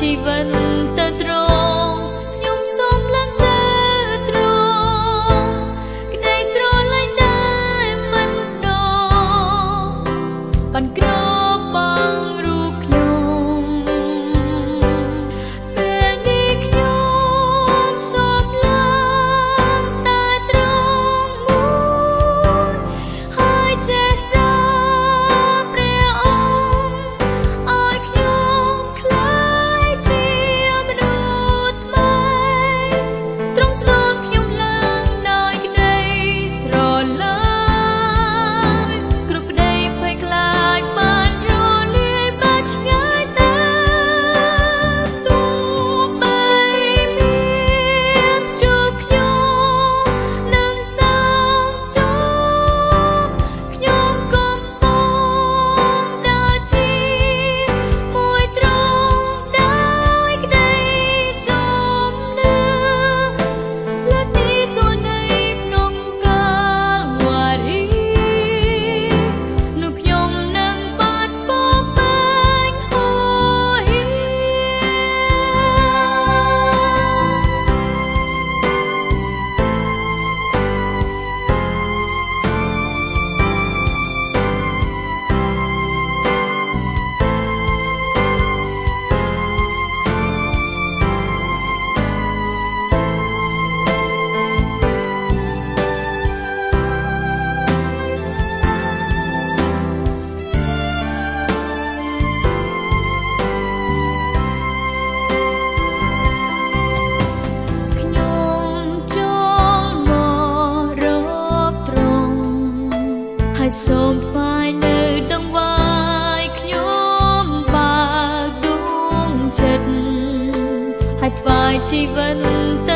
ជីវិនទៅត្រង់ខ្ញុំសូមឡើងទៅត្រង់ក្តីស្រលាញ់ដែលមិនដងបានក្រ ហើយសូមផ្សាយនៅដងវាយខ្ញុំបើកដួងចិត្តហើយថ្វាយជីវិតទៅ